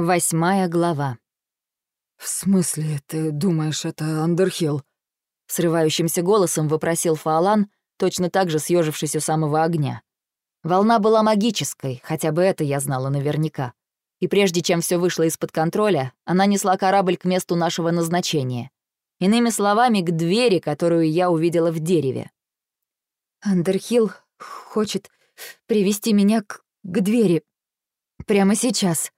Восьмая глава. «В смысле, ты думаешь, это Андерхилл?» Срывающимся голосом вопросил Фаолан, точно так же съежившись у самого огня. Волна была магической, хотя бы это я знала наверняка. И прежде чем все вышло из-под контроля, она несла корабль к месту нашего назначения. Иными словами, к двери, которую я увидела в дереве. «Андерхилл хочет привести меня к, к двери. Прямо сейчас»,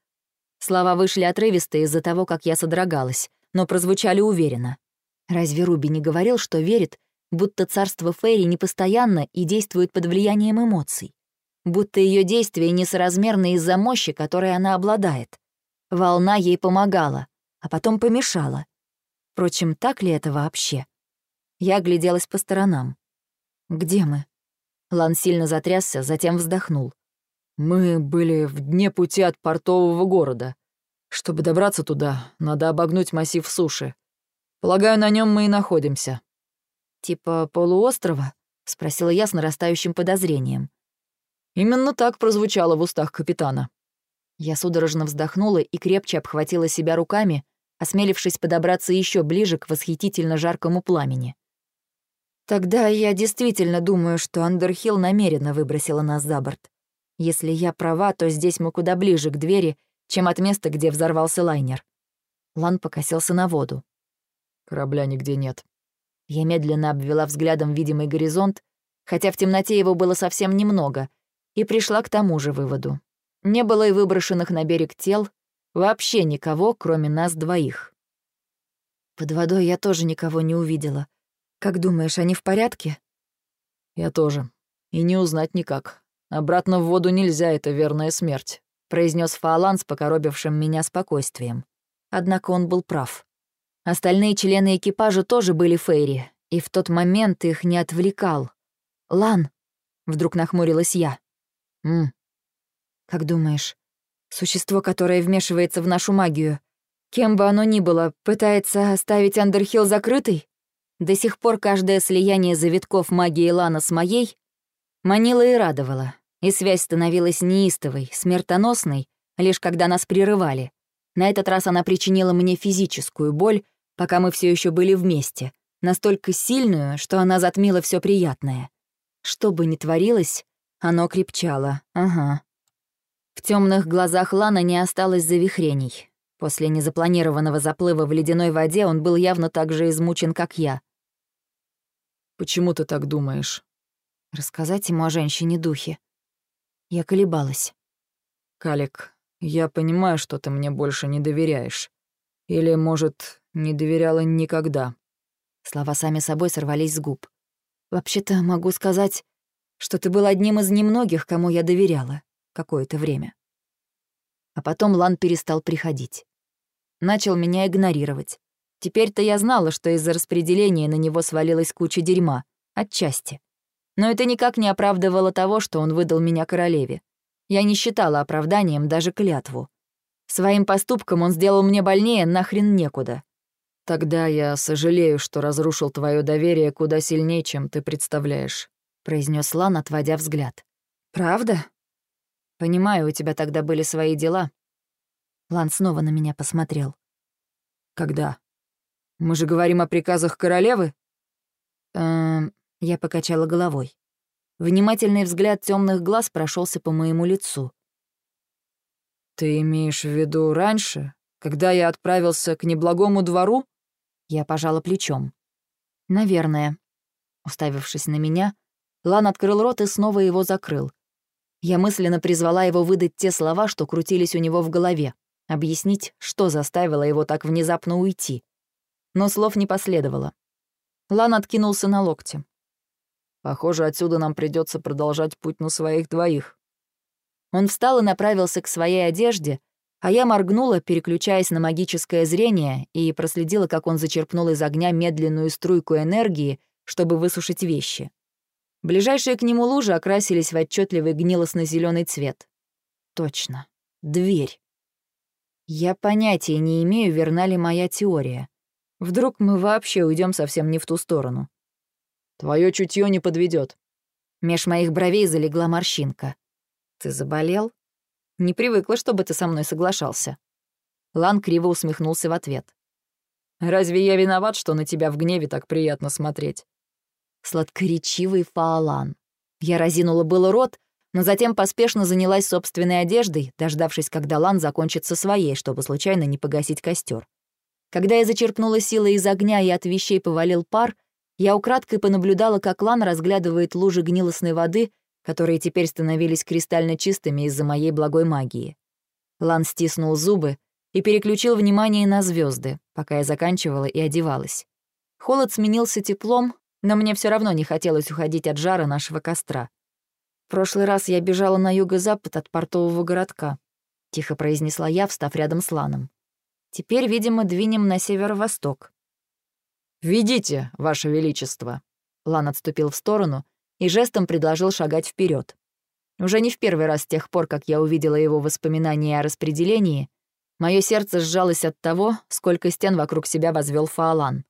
Слова вышли отрывисто из-за того, как я содрогалась, но прозвучали уверенно. Разве Руби не говорил, что верит, будто царство Фейри непостоянно и действует под влиянием эмоций? Будто ее действия несоразмерны из-за мощи, которой она обладает. Волна ей помогала, а потом помешала. Впрочем, так ли это вообще? Я огляделась по сторонам. «Где мы?» Лан сильно затрясся, затем вздохнул. Мы были в дне пути от портового города. Чтобы добраться туда, надо обогнуть массив суши. Полагаю, на нем мы и находимся. Типа полуострова? спросила я с нарастающим подозрением. Именно так прозвучало в устах капитана. Я судорожно вздохнула и крепче обхватила себя руками, осмелившись подобраться еще ближе к восхитительно жаркому пламени. Тогда я действительно думаю, что Андерхилл намеренно выбросила нас за борт. Если я права, то здесь мы куда ближе к двери, чем от места, где взорвался лайнер. Лан покосился на воду. Корабля нигде нет. Я медленно обвела взглядом видимый горизонт, хотя в темноте его было совсем немного, и пришла к тому же выводу. Не было и выброшенных на берег тел, вообще никого, кроме нас двоих. Под водой я тоже никого не увидела. Как думаешь, они в порядке? Я тоже. И не узнать никак. «Обратно в воду нельзя, это верная смерть», — произнес Фаолан с покоробившим меня спокойствием. Однако он был прав. Остальные члены экипажа тоже были Фейри, и в тот момент их не отвлекал. «Лан», — вдруг нахмурилась я. «М, как думаешь, существо, которое вмешивается в нашу магию, кем бы оно ни было, пытается оставить Андерхилл закрытой? До сих пор каждое слияние завитков магии Лана с моей манило и радовало и связь становилась неистовой, смертоносной, лишь когда нас прерывали. На этот раз она причинила мне физическую боль, пока мы все еще были вместе, настолько сильную, что она затмила все приятное. Что бы ни творилось, оно крепчало, ага. В темных глазах Лана не осталось завихрений. После незапланированного заплыва в ледяной воде он был явно так же измучен, как я. «Почему ты так думаешь?» Рассказать ему о женщине-духе. Я колебалась. «Калик, я понимаю, что ты мне больше не доверяешь. Или, может, не доверяла никогда». Слова сами собой сорвались с губ. «Вообще-то могу сказать, что ты был одним из немногих, кому я доверяла какое-то время». А потом Лан перестал приходить. Начал меня игнорировать. Теперь-то я знала, что из-за распределения на него свалилась куча дерьма. Отчасти. Но это никак не оправдывало того, что он выдал меня королеве. Я не считала оправданием даже клятву. Своим поступком он сделал мне больнее нахрен некуда. «Тогда я сожалею, что разрушил твое доверие куда сильнее, чем ты представляешь», — произнес Лан, отводя взгляд. «Правда?» «Понимаю, у тебя тогда были свои дела». Лан снова на меня посмотрел. «Когда? Мы же говорим о приказах королевы?» «Эм, я покачала головой. Внимательный взгляд темных глаз прошелся по моему лицу. «Ты имеешь в виду раньше, когда я отправился к неблагому двору?» Я пожала плечом. «Наверное». Уставившись на меня, Лан открыл рот и снова его закрыл. Я мысленно призвала его выдать те слова, что крутились у него в голове, объяснить, что заставило его так внезапно уйти. Но слов не последовало. Лан откинулся на локте. Похоже, отсюда нам придется продолжать путь на своих двоих». Он встал и направился к своей одежде, а я моргнула, переключаясь на магическое зрение, и проследила, как он зачерпнул из огня медленную струйку энергии, чтобы высушить вещи. Ближайшие к нему лужи окрасились в отчетливый гнилостно зеленый цвет. Точно. Дверь. Я понятия не имею, верна ли моя теория. Вдруг мы вообще уйдем совсем не в ту сторону. Твое чутье не подведет. Меж моих бровей залегла морщинка. Ты заболел? Не привыкла, чтобы ты со мной соглашался. Лан криво усмехнулся в ответ. «Разве я виноват, что на тебя в гневе так приятно смотреть?» Сладкоречивый Фаолан. Я разинула было рот, но затем поспешно занялась собственной одеждой, дождавшись, когда Лан закончится своей, чтобы случайно не погасить костер. Когда я зачерпнула силы из огня и от вещей повалил пар, я украдкой понаблюдала, как Лан разглядывает лужи гнилостной воды, которые теперь становились кристально чистыми из-за моей благой магии. Лан стиснул зубы и переключил внимание на звезды, пока я заканчивала и одевалась. Холод сменился теплом, но мне все равно не хотелось уходить от жара нашего костра. В прошлый раз я бежала на юго-запад от портового городка, тихо произнесла я, встав рядом с Ланом. Теперь, видимо, двинем на северо-восток. «Ведите, Ваше Величество!» Лан отступил в сторону и жестом предложил шагать вперед. Уже не в первый раз с тех пор, как я увидела его воспоминания о распределении, мое сердце сжалось от того, сколько стен вокруг себя возвел Фаолан.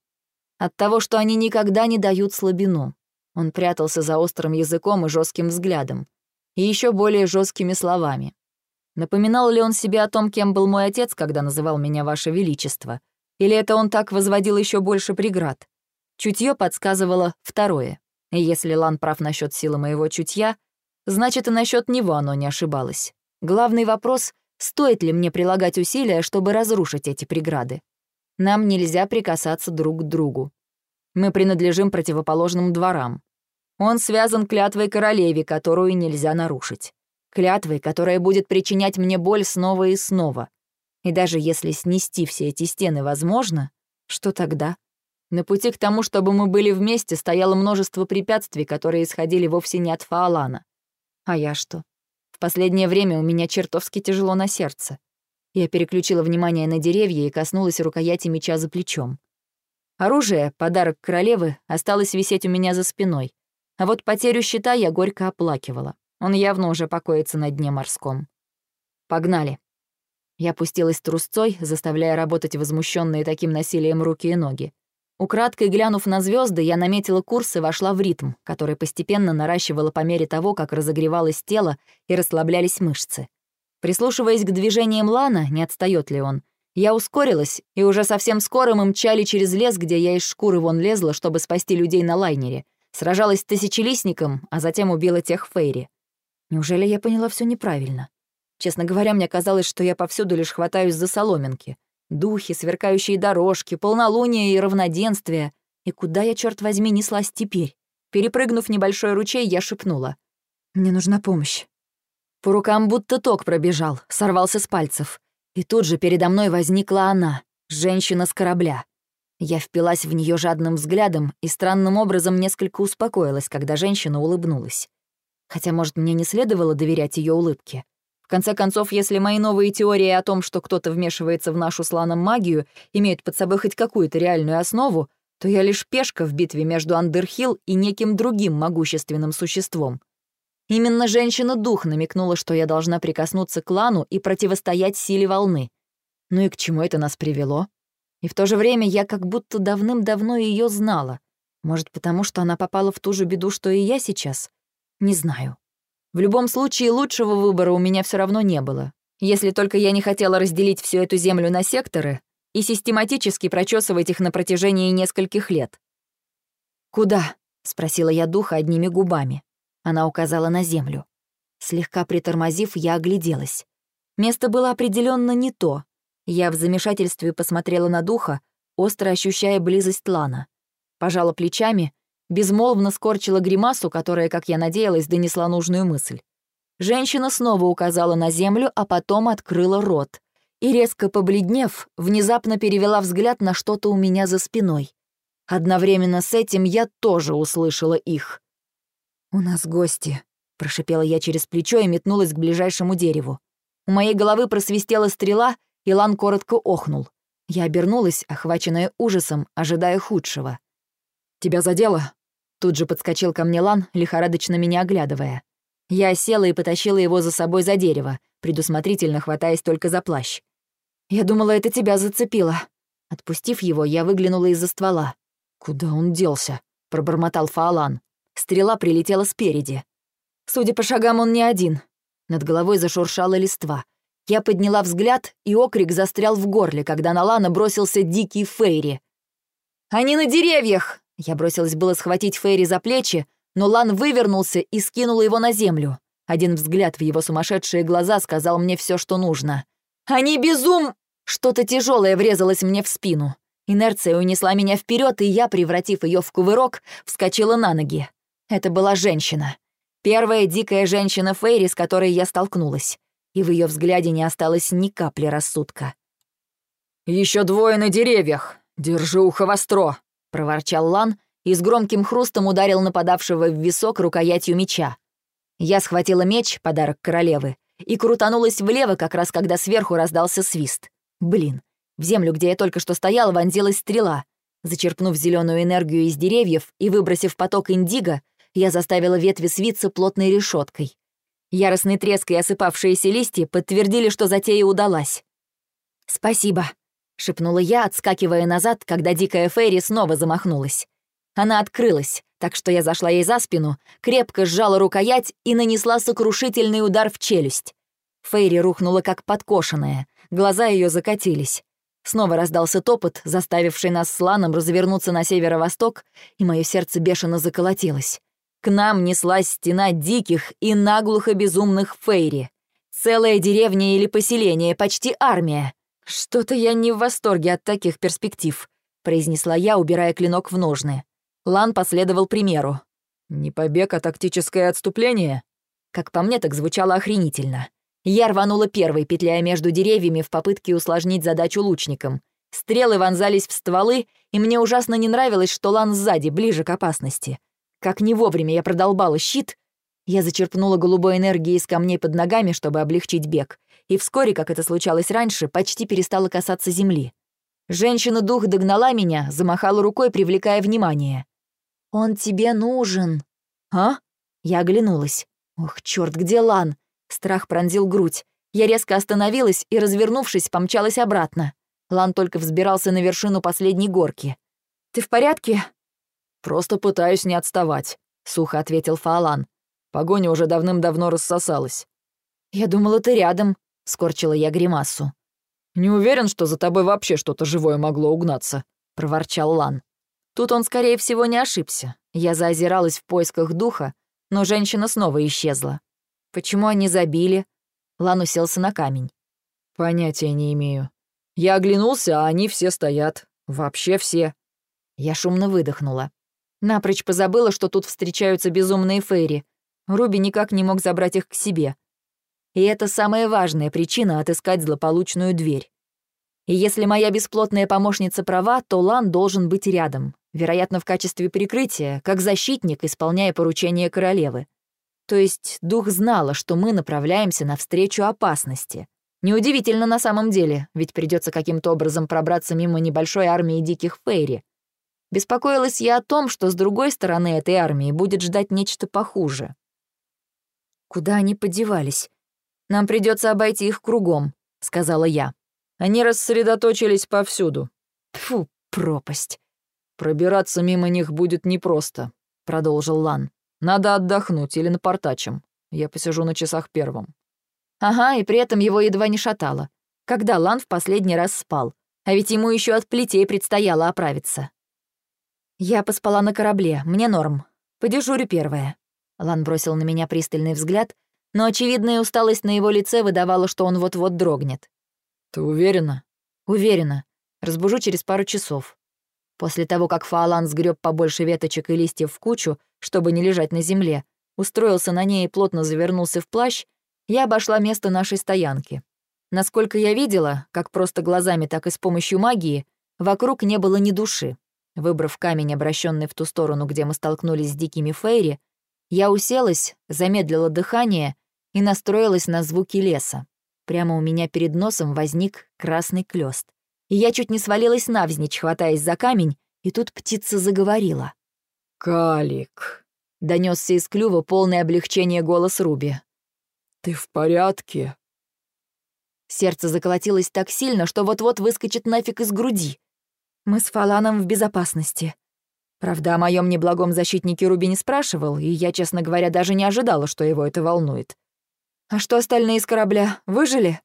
От того, что они никогда не дают слабину. Он прятался за острым языком и жестким взглядом. И еще более жесткими словами. Напоминал ли он себе о том, кем был мой отец, когда называл меня Ваше Величество? Или это он так возводил еще больше преград? Чутье подсказывало второе. Если Лан прав насчет силы моего чутья, значит и насчет него оно не ошибалось. Главный вопрос — стоит ли мне прилагать усилия, чтобы разрушить эти преграды? Нам нельзя прикасаться друг к другу. Мы принадлежим противоположным дворам. Он связан клятвой королеве, которую нельзя нарушить. Клятвой, которая будет причинять мне боль снова и снова. И даже если снести все эти стены возможно, что тогда? На пути к тому, чтобы мы были вместе, стояло множество препятствий, которые исходили вовсе не от Фаолана. А я что? В последнее время у меня чертовски тяжело на сердце. Я переключила внимание на деревья и коснулась рукояти меча за плечом. Оружие, подарок королевы, осталось висеть у меня за спиной. А вот потерю щита я горько оплакивала. Он явно уже покоится на дне морском. Погнали. Я пустилась трусцой, заставляя работать возмущенные таким насилием руки и ноги. Украдкой глянув на звезды, я наметила курс и вошла в ритм, который постепенно наращивала по мере того, как разогревалось тело и расслаблялись мышцы. Прислушиваясь к движениям Лана, не отстает ли он, я ускорилась, и уже совсем скоро мы мчали через лес, где я из шкуры вон лезла, чтобы спасти людей на лайнере. Сражалась с тысячелистником, а затем убила тех Фейри. Неужели я поняла все неправильно? Честно говоря, мне казалось, что я повсюду лишь хватаюсь за соломинки. Духи, сверкающие дорожки, полнолуние и равноденствие. И куда я, черт возьми, неслась теперь? Перепрыгнув небольшой ручей, я шепнула. «Мне нужна помощь». По рукам будто ток пробежал, сорвался с пальцев. И тут же передо мной возникла она, женщина с корабля. Я впилась в нее жадным взглядом и странным образом несколько успокоилась, когда женщина улыбнулась. Хотя, может, мне не следовало доверять ее улыбке. Конце концов, если мои новые теории о том, что кто-то вмешивается в нашу с Ланом магию, имеют под собой хоть какую-то реальную основу, то я лишь пешка в битве между Андерхилл и неким другим могущественным существом. Именно женщина-дух намекнула, что я должна прикоснуться к Лану и противостоять силе волны. Ну и к чему это нас привело? И в то же время я как будто давным-давно ее знала. Может, потому что она попала в ту же беду, что и я сейчас? Не знаю. В любом случае, лучшего выбора у меня все равно не было. Если только я не хотела разделить всю эту землю на секторы и систематически прочесывать их на протяжении нескольких лет. «Куда?» — спросила я духа одними губами. Она указала на землю. Слегка притормозив, я огляделась. Место было определенно не то. Я в замешательстве посмотрела на духа, остро ощущая близость Лана. Пожала плечами, безмолвно скорчила гримасу, которая, как я надеялась, донесла нужную мысль. Женщина снова указала на землю, а потом открыла рот. И, резко побледнев, внезапно перевела взгляд на что-то у меня за спиной. Одновременно с этим я тоже услышала их. «У нас гости», — прошипела я через плечо и метнулась к ближайшему дереву. У моей головы просвистела стрела, и Лан коротко охнул. Я обернулась, охваченная ужасом, ожидая худшего. «Тебя задело?» Тут же подскочил ко мне Лан, лихорадочно меня оглядывая. Я села и потащила его за собой за дерево, предусмотрительно хватаясь только за плащ. «Я думала, это тебя зацепило». Отпустив его, я выглянула из-за ствола. «Куда он делся?» — пробормотал Фаолан. Стрела прилетела спереди. Судя по шагам, он не один. Над головой зашуршала листва. Я подняла взгляд, и окрик застрял в горле, когда на Лана бросился дикий Фейри. «Они на деревьях!» Я бросилась было схватить Фейри за плечи, но Лан вывернулся и скинул его на землю. Один взгляд в его сумасшедшие глаза сказал мне все, что нужно. «Они безум...» Что-то тяжелое врезалось мне в спину. Инерция унесла меня вперед, и я, превратив ее в кувырок, вскочила на ноги. Это была женщина. Первая дикая женщина Фейри, с которой я столкнулась. И в ее взгляде не осталось ни капли рассудка. Еще двое на деревьях. Держи ухо востро», — проворчал Лан и с громким хрустом ударил нападавшего в висок рукоятью меча. Я схватила меч, подарок королевы, и крутанулась влево, как раз когда сверху раздался свист. Блин, в землю, где я только что стояла, вонзилась стрела. Зачерпнув зеленую энергию из деревьев и выбросив поток индиго, я заставила ветви свиться плотной решеткой. Яростный треск и осыпавшиеся листья подтвердили, что затея удалась. «Спасибо», — шепнула я, отскакивая назад, когда дикая Фейри снова замахнулась. Она открылась, так что я зашла ей за спину, крепко сжала рукоять и нанесла сокрушительный удар в челюсть. Фейри рухнула как подкошенная, глаза ее закатились. Снова раздался топот, заставивший нас с Ланом развернуться на северо-восток, и мое сердце бешено заколотилось. К нам неслась стена диких и наглухо безумных фейри. Целая деревня или поселение, почти армия. Что-то я не в восторге от таких перспектив, произнесла я, убирая клинок в ножны. Лан последовал примеру. «Не побег, а тактическое отступление?» Как по мне, так звучало охренительно. Я рванула первой, петляя между деревьями в попытке усложнить задачу лучникам. Стрелы вонзались в стволы, и мне ужасно не нравилось, что Лан сзади, ближе к опасности. Как не вовремя я продолбала щит, я зачерпнула голубой энергии из камней под ногами, чтобы облегчить бег, и вскоре, как это случалось раньше, почти перестала касаться земли. Женщина-дух догнала меня, замахала рукой, привлекая внимание. «Он тебе нужен». «А?» Я оглянулась. «Ох, черт, где Лан?» Страх пронзил грудь. Я резко остановилась и, развернувшись, помчалась обратно. Лан только взбирался на вершину последней горки. «Ты в порядке?» «Просто пытаюсь не отставать», — сухо ответил Фаолан. «Погоня уже давным-давно рассосалась». «Я думала, ты рядом», — скорчила я гримасу. «Не уверен, что за тобой вообще что-то живое могло угнаться», — проворчал Лан. Тут он, скорее всего, не ошибся. Я заозиралась в поисках духа, но женщина снова исчезла. Почему они забили? Лан уселся на камень. Понятия не имею. Я оглянулся, а они все стоят. Вообще все. Я шумно выдохнула. Напрочь позабыла, что тут встречаются безумные фейри. Руби никак не мог забрать их к себе. И это самая важная причина отыскать злополучную дверь. И если моя бесплотная помощница права, то Лан должен быть рядом, вероятно, в качестве прикрытия, как защитник, исполняя поручение королевы. То есть дух знала, что мы направляемся навстречу опасности. Неудивительно на самом деле, ведь придется каким-то образом пробраться мимо небольшой армии диких фейри. Беспокоилась я о том, что с другой стороны этой армии будет ждать нечто похуже. «Куда они подевались? Нам придется обойти их кругом», — сказала я. Они рассредоточились повсюду. Фу, пропасть. «Пробираться мимо них будет непросто», — продолжил Лан. Надо отдохнуть или напортачим. Я посижу на часах первым». Ага, и при этом его едва не шатало. Когда Лан в последний раз спал. А ведь ему еще от плетей предстояло оправиться. «Я поспала на корабле, мне норм. Подежурю первая». Лан бросил на меня пристальный взгляд, но очевидная усталость на его лице выдавала, что он вот-вот дрогнет. «Ты уверена?» «Уверена. Разбужу через пару часов». После того, как Фаолан сгреб побольше веточек и листьев в кучу, чтобы не лежать на земле, устроился на ней и плотно завернулся в плащ, я обошла место нашей стоянки. Насколько я видела, как просто глазами, так и с помощью магии, вокруг не было ни души. Выбрав камень, обращенный в ту сторону, где мы столкнулись с дикими фейри, я уселась, замедлила дыхание и настроилась на звуки леса. Прямо у меня перед носом возник красный клёст и я чуть не свалилась навзничь, хватаясь за камень, и тут птица заговорила. «Калик», — донесся из клюва полное облегчение голос Руби. «Ты в порядке?» Сердце заколотилось так сильно, что вот-вот выскочит нафиг из груди. Мы с Фаланом в безопасности. Правда, о моем неблагом защитнике Руби не спрашивал, и я, честно говоря, даже не ожидала, что его это волнует. «А что остальные из корабля? Выжили?»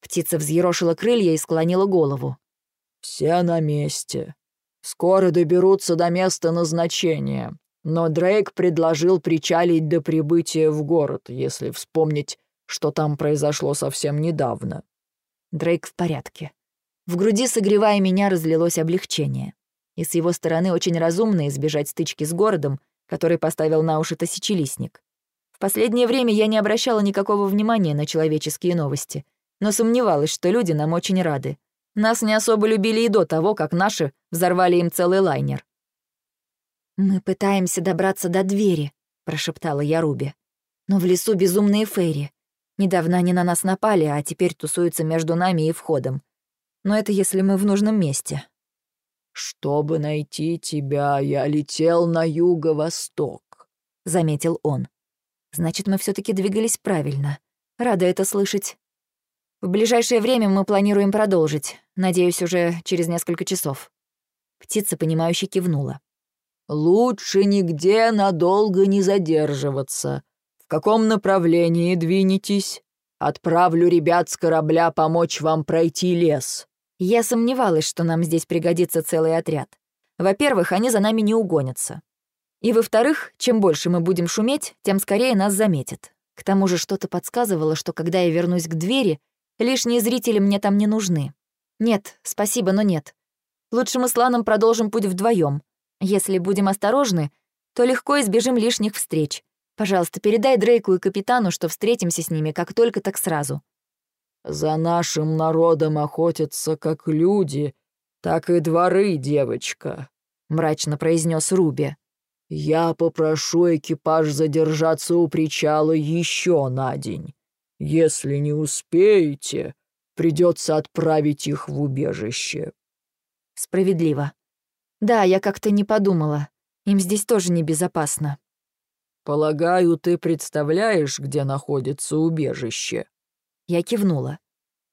Птица взъерошила крылья и склонила голову. «Все на месте. Скоро доберутся до места назначения. Но Дрейк предложил причалить до прибытия в город, если вспомнить, что там произошло совсем недавно». Дрейк в порядке. В груди, согревая меня, разлилось облегчение. И с его стороны очень разумно избежать стычки с городом, который поставил на уши тысячелистник. Последнее время я не обращала никакого внимания на человеческие новости, но сомневалась, что люди нам очень рады. Нас не особо любили и до того, как наши взорвали им целый лайнер. «Мы пытаемся добраться до двери», — прошептала я Руби. «Но в лесу безумные фейри. Недавно они на нас напали, а теперь тусуются между нами и входом. Но это если мы в нужном месте». «Чтобы найти тебя, я летел на юго-восток», — заметил он. «Значит, мы все таки двигались правильно. Рада это слышать. В ближайшее время мы планируем продолжить. Надеюсь, уже через несколько часов». Птица, понимающе кивнула. «Лучше нигде надолго не задерживаться. В каком направлении двинетесь? Отправлю ребят с корабля помочь вам пройти лес». Я сомневалась, что нам здесь пригодится целый отряд. Во-первых, они за нами не угонятся. И во-вторых, чем больше мы будем шуметь, тем скорее нас заметят. К тому же что-то подсказывало, что когда я вернусь к двери, Лишние зрители мне там не нужны. Нет, спасибо, но нет. Лучше мы с Ланом продолжим путь вдвоем. Если будем осторожны, то легко избежим лишних встреч. Пожалуйста, передай Дрейку и капитану, что встретимся с ними как только, так сразу». «За нашим народом охотятся как люди, так и дворы, девочка», — мрачно произнес Руби. «Я попрошу экипаж задержаться у причала еще на день. Если не успеете, придется отправить их в убежище». «Справедливо. Да, я как-то не подумала. Им здесь тоже небезопасно». «Полагаю, ты представляешь, где находится убежище?» Я кивнула.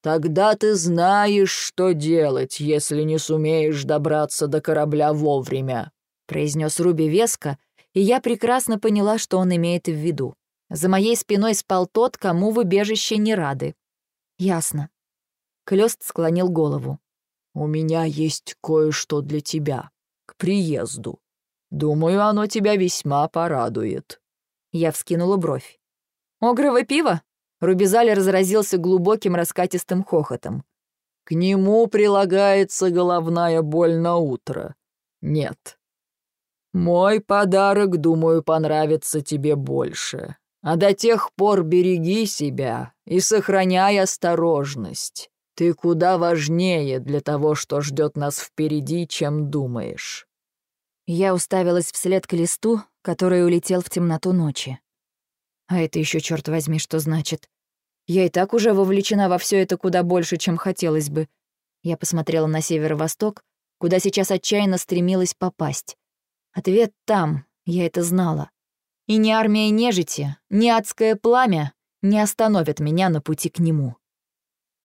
«Тогда ты знаешь, что делать, если не сумеешь добраться до корабля вовремя», произнес Руби веско, и я прекрасно поняла, что он имеет в виду. За моей спиной спал тот, кому в убежище не рады. Ясно. Клёст склонил голову. «У меня есть кое-что для тебя. К приезду. Думаю, оно тебя весьма порадует». Я вскинула бровь. «Огрово пиво?» Рубизаль разразился глубоким раскатистым хохотом. «К нему прилагается головная боль на утро. Нет. Мой подарок, думаю, понравится тебе больше. А до тех пор береги себя и сохраняй осторожность. Ты куда важнее для того, что ждет нас впереди, чем думаешь». Я уставилась вслед к листу, который улетел в темноту ночи. А это еще черт возьми, что значит? Я и так уже вовлечена во все это куда больше, чем хотелось бы. Я посмотрела на северо-восток, куда сейчас отчаянно стремилась попасть. Ответ там, я это знала. И ни армия нежити, ни адское пламя не остановят меня на пути к нему.